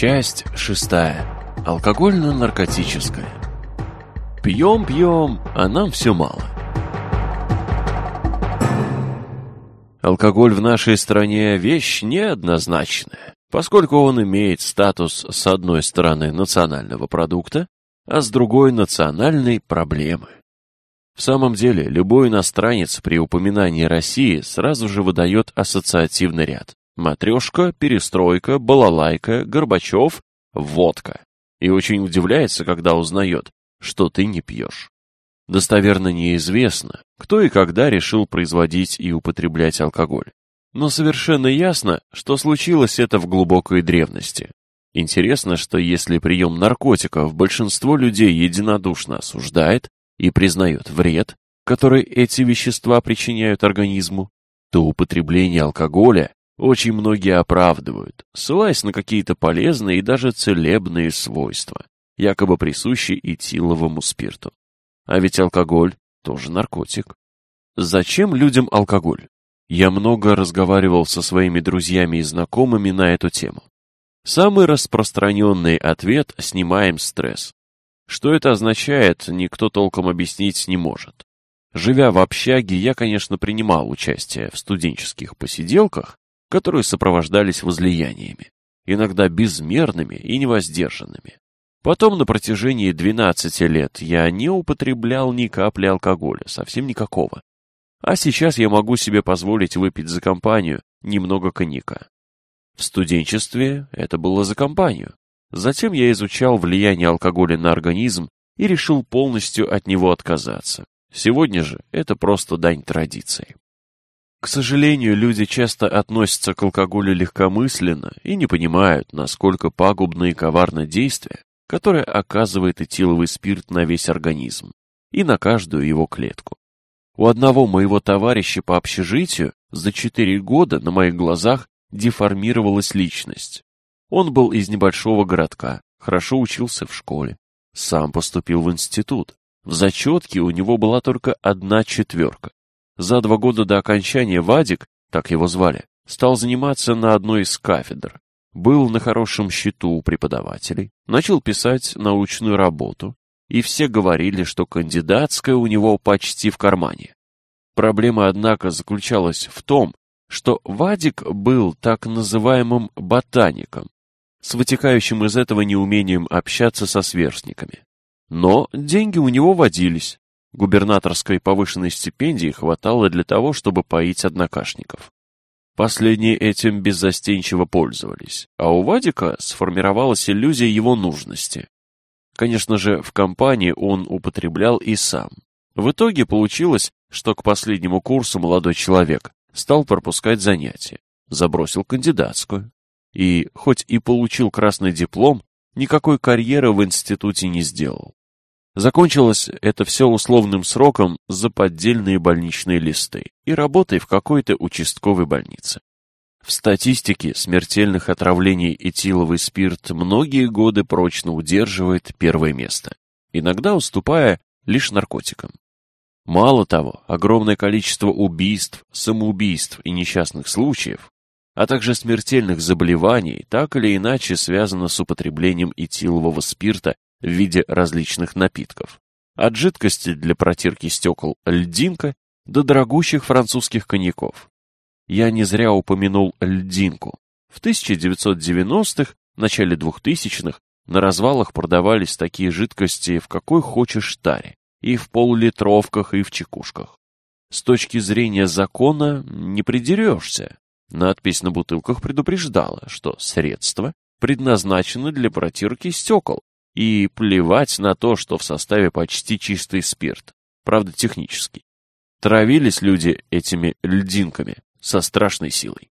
Часть шестая. Алкогольно-наркотическая. Пьем-пьем, а нам все мало. Алкоголь в нашей стране – вещь неоднозначная, поскольку он имеет статус с одной стороны национального продукта, а с другой – национальной проблемы. В самом деле, любой иностранец при упоминании России сразу же выдает ассоциативный ряд. Матрешка, перестройка, балалайка, Горбачев, водка. И очень удивляется, когда узнает, что ты не пьешь. Достоверно неизвестно, кто и когда решил производить и употреблять алкоголь. Но совершенно ясно, что случилось это в глубокой древности. Интересно, что если прием наркотиков большинство людей единодушно осуждает и признает вред, который эти вещества причиняют организму, то употребление алкоголя очень многие оправдывают, ссылаясь на какие-то полезные и даже целебные свойства, якобы присущие этиловому спирту. А ведь алкоголь тоже наркотик. Зачем людям алкоголь? Я много разговаривал со своими друзьями и знакомыми на эту тему. Самый распространенный ответ – снимаем стресс. Что это означает, никто толком объяснить не может. Живя в общаге, я, конечно, принимал участие в студенческих посиделках, которые сопровождались возлияниями, иногда безмерными и невоздержанными. Потом на протяжении 12 лет я не употреблял ни капли алкоголя, совсем никакого. А сейчас я могу себе позволить выпить за компанию немного коньяка. В студенчестве это было за компанию. Затем я изучал влияние алкоголя на организм и решил полностью от него отказаться. Сегодня же это просто дань традиции. К сожалению, люди часто относятся к алкоголю легкомысленно и не понимают, насколько пагубно и коварно действие, которое оказывает этиловый спирт на весь организм и на каждую его клетку. У одного моего товарища по общежитию за 4 года на моих глазах деформировалась личность. Он был из небольшого городка, хорошо учился в школе, сам поступил в институт. В зачетке у него была только одна четверка. За два года до окончания Вадик, так его звали, стал заниматься на одной из кафедр, был на хорошем счету у преподавателей, начал писать научную работу, и все говорили, что кандидатская у него почти в кармане. Проблема, однако, заключалась в том, что Вадик был так называемым ботаником, с вытекающим из этого неумением общаться со сверстниками. Но деньги у него водились, Губернаторской повышенной стипендии хватало для того, чтобы поить однокашников. Последние этим беззастенчиво пользовались, а у Вадика сформировалась иллюзия его нужности. Конечно же, в компании он употреблял и сам. В итоге получилось, что к последнему курсу молодой человек стал пропускать занятия, забросил кандидатскую. И, хоть и получил красный диплом, никакой карьеры в институте не сделал. Закончилось это все условным сроком за поддельные больничные листы и работой в какой-то участковой больнице. В статистике смертельных отравлений этиловый спирт многие годы прочно удерживает первое место, иногда уступая лишь наркотикам. Мало того, огромное количество убийств, самоубийств и несчастных случаев, а также смертельных заболеваний так или иначе связано с употреблением этилового спирта в виде различных напитков. От жидкости для протирки стекол льдинка до дорогущих французских коньяков. Я не зря упомянул льдинку. В 1990-х, начале 2000-х на развалах продавались такие жидкости в какой хочешь таре, и в полулитровках, и в чекушках. С точки зрения закона не придерешься. Надпись на бутылках предупреждала, что средство предназначено для протирки стекол, и плевать на то, что в составе почти чистый спирт, правда технический. Травились люди этими льдинками со страшной силой.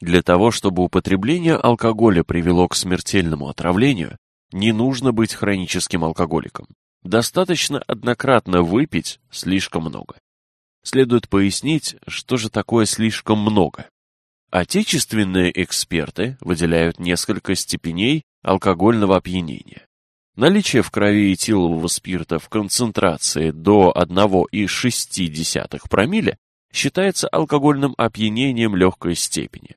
Для того, чтобы употребление алкоголя привело к смертельному отравлению, не нужно быть хроническим алкоголиком. Достаточно однократно выпить слишком много. Следует пояснить, что же такое слишком много. Отечественные эксперты выделяют несколько степеней алкогольного опьянения. Наличие в крови этилового спирта в концентрации до 1,6 промилле считается алкогольным опьянением легкой степени.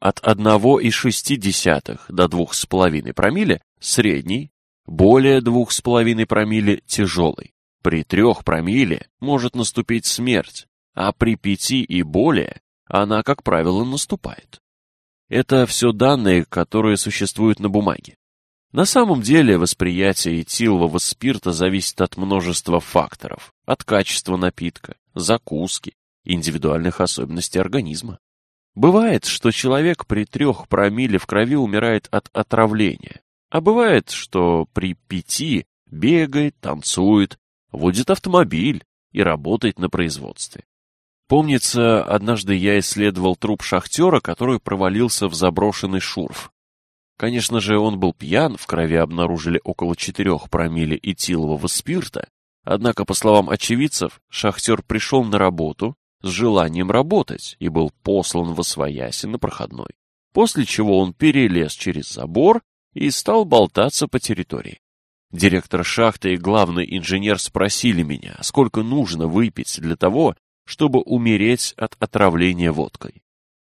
От 1,6 до 2,5 промилле – средний, более 2,5 промилле – тяжелый. При 3 промилле может наступить смерть, а при 5 и более она, как правило, наступает. Это все данные, которые существуют на бумаге. На самом деле восприятие этилового спирта зависит от множества факторов, от качества напитка, закуски, индивидуальных особенностей организма. Бывает, что человек при трех промилле в крови умирает от отравления, а бывает, что при пяти бегает, танцует, водит автомобиль и работает на производстве. Помнится, однажды я исследовал труп шахтера, который провалился в заброшенный шурф. Конечно же, он был пьян, в крови обнаружили около 4 промилле этилового спирта, однако, по словам очевидцев, шахтер пришел на работу с желанием работать и был послан во свояси на проходной, после чего он перелез через забор и стал болтаться по территории. Директор шахты и главный инженер спросили меня, сколько нужно выпить для того, чтобы умереть от отравления водкой.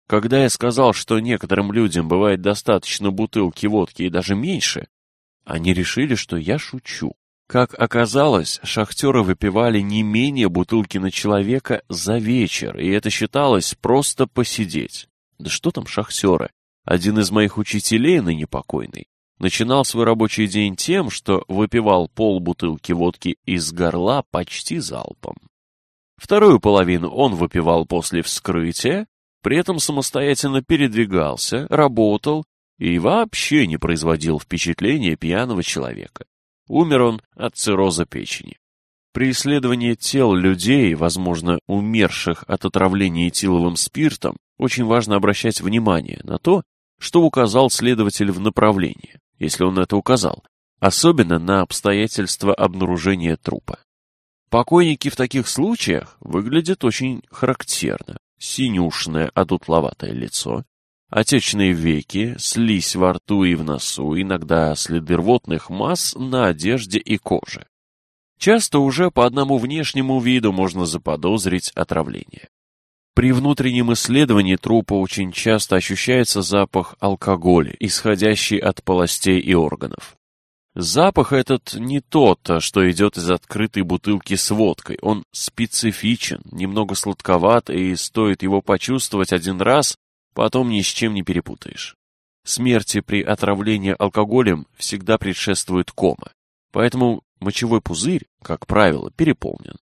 Когда я сказал, что некоторым людям бывает достаточно бутылки водки и даже меньше, они решили, что я шучу. Как оказалось, шахтеры выпивали не менее бутылки на человека за вечер, и это считалось просто посидеть. Да что там шахтеры? Один из моих учителей, ныне покойный, начинал свой рабочий день тем, что выпивал полбутылки водки из горла почти залпом. Вторую половину он выпивал после вскрытия, при этом самостоятельно передвигался, работал и вообще не производил впечатления пьяного человека. Умер он от цирроза печени. При исследовании тел людей, возможно, умерших от отравления этиловым спиртом, очень важно обращать внимание на то, что указал следователь в направлении, если он это указал, особенно на обстоятельства обнаружения трупа. Покойники в таких случаях выглядят очень характерно синюшное одутловатое лицо, отечные веки, слизь во рту и в носу, иногда следы рвотных масс на одежде и коже. Часто уже по одному внешнему виду можно заподозрить отравление. При внутреннем исследовании трупа очень часто ощущается запах алкоголя, исходящий от полостей и органов. Запах этот не тот, а что идет из открытой бутылки с водкой. Он специфичен, немного сладковат, и стоит его почувствовать один раз, потом ни с чем не перепутаешь. Смерти при отравлении алкоголем всегда предшествует кома, поэтому мочевой пузырь, как правило, переполнен,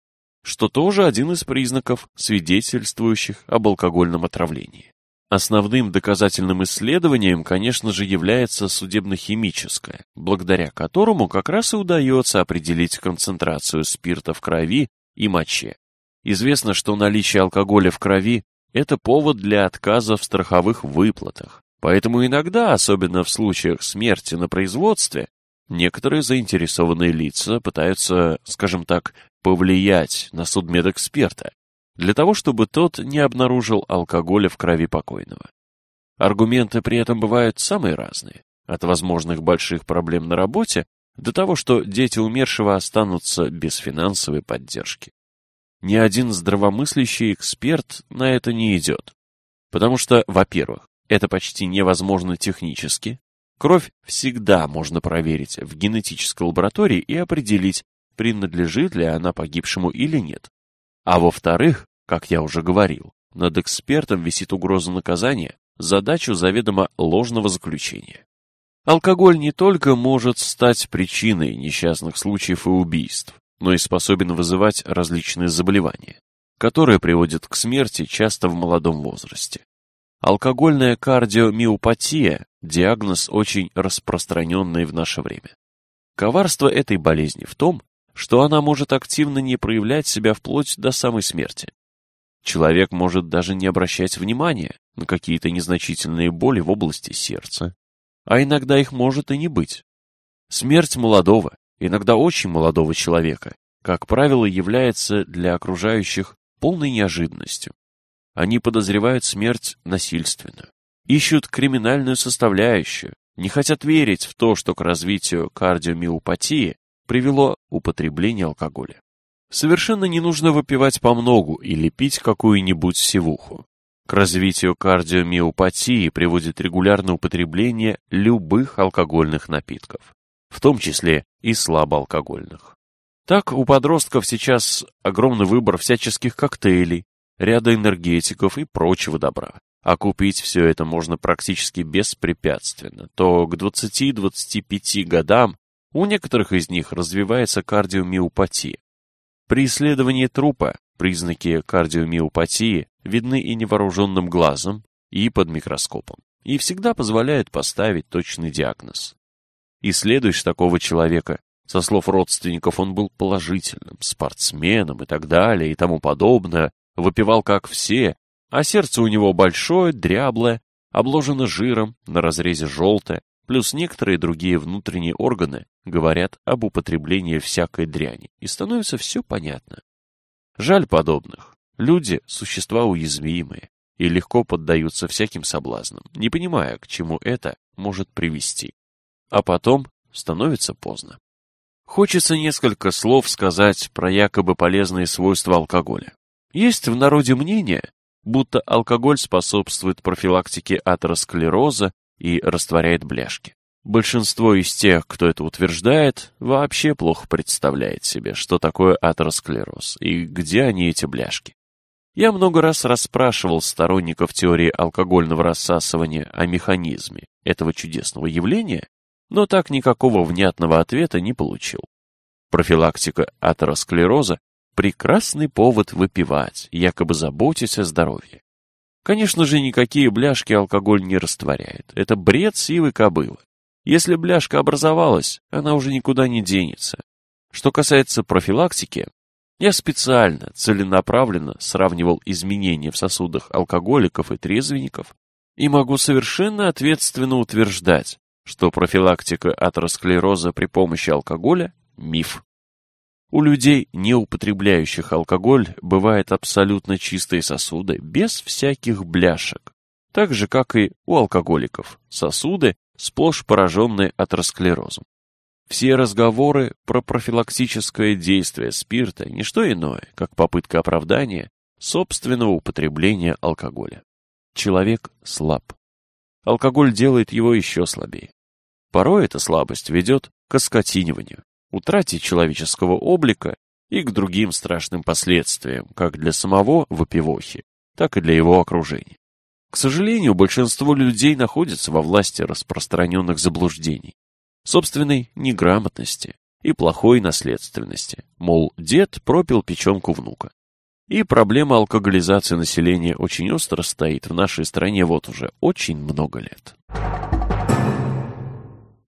что тоже один из признаков, свидетельствующих об алкогольном отравлении. Основным доказательным исследованием, конечно же, является судебно-химическое, благодаря которому как раз и удается определить концентрацию спирта в крови и моче. Известно, что наличие алкоголя в крови – это повод для отказа в страховых выплатах. Поэтому иногда, особенно в случаях смерти на производстве, некоторые заинтересованные лица пытаются, скажем так, повлиять на судмедэксперта, для того, чтобы тот не обнаружил алкоголя в крови покойного. Аргументы при этом бывают самые разные, от возможных больших проблем на работе до того, что дети умершего останутся без финансовой поддержки. Ни один здравомыслящий эксперт на это не идет, потому что, во-первых, это почти невозможно технически, кровь всегда можно проверить в генетической лаборатории и определить, принадлежит ли она погибшему или нет. А во-вторых, как я уже говорил, над экспертом висит угроза наказания за дачу заведомо ложного заключения. Алкоголь не только может стать причиной несчастных случаев и убийств, но и способен вызывать различные заболевания, которые приводят к смерти часто в молодом возрасте. Алкогольная кардиомиопатия – диагноз, очень распространенный в наше время. Коварство этой болезни в том, что она может активно не проявлять себя вплоть до самой смерти, Человек может даже не обращать внимания на какие-то незначительные боли в области сердца, а иногда их может и не быть. Смерть молодого, иногда очень молодого человека, как правило, является для окружающих полной неожиданностью. Они подозревают смерть насильственную, ищут криминальную составляющую, не хотят верить в то, что к развитию кардиомиопатии привело употребление алкоголя. Совершенно не нужно выпивать по многу или пить какую-нибудь севуху. К развитию кардиомиопатии приводит регулярное употребление любых алкогольных напитков, в том числе и слабоалкогольных. Так, у подростков сейчас огромный выбор всяческих коктейлей, ряда энергетиков и прочего добра. А купить все это можно практически беспрепятственно, то к 20-25 годам у некоторых из них развивается кардиомиопатия, при исследовании трупа признаки кардиомиопатии видны и невооруженным глазом, и под микроскопом, и всегда позволяют поставить точный диагноз. Исследуешь такого человека, со слов родственников он был положительным, спортсменом и так далее, и тому подобное, выпивал как все, а сердце у него большое, дряблое, обложено жиром, на разрезе желтое, плюс некоторые другие внутренние органы говорят об употреблении всякой дряни, и становится все понятно. Жаль подобных. Люди – существа уязвимые и легко поддаются всяким соблазнам, не понимая, к чему это может привести. А потом становится поздно. Хочется несколько слов сказать про якобы полезные свойства алкоголя. Есть в народе мнение, будто алкоголь способствует профилактике атеросклероза и растворяет бляшки. Большинство из тех, кто это утверждает, вообще плохо представляет себе, что такое атеросклероз и где они эти бляшки. Я много раз расспрашивал сторонников теории алкогольного рассасывания о механизме этого чудесного явления, но так никакого внятного ответа не получил. Профилактика атеросклероза – прекрасный повод выпивать, якобы заботясь о здоровье. Конечно же, никакие бляшки алкоголь не растворяет. Это бред сивы кобылы. Если бляшка образовалась, она уже никуда не денется. Что касается профилактики, я специально, целенаправленно сравнивал изменения в сосудах алкоголиков и трезвенников и могу совершенно ответственно утверждать, что профилактика атеросклероза при помощи алкоголя – миф. У людей, не употребляющих алкоголь, бывает абсолютно чистые сосуды, без всяких бляшек. Так же, как и у алкоголиков, сосуды сплошь пораженные атеросклерозом. Все разговоры про профилактическое действие спирта – ничто иное, как попытка оправдания собственного употребления алкоголя. Человек слаб. Алкоголь делает его еще слабее. Порой эта слабость ведет к оскотиниванию, утрате человеческого облика и к другим страшным последствиям, как для самого Вопивохи, так и для его окружения. К сожалению, большинство людей находится во власти распространенных заблуждений, собственной неграмотности и плохой наследственности, мол, дед пропил печенку внука. И проблема алкоголизации населения очень остро стоит в нашей стране вот уже очень много лет.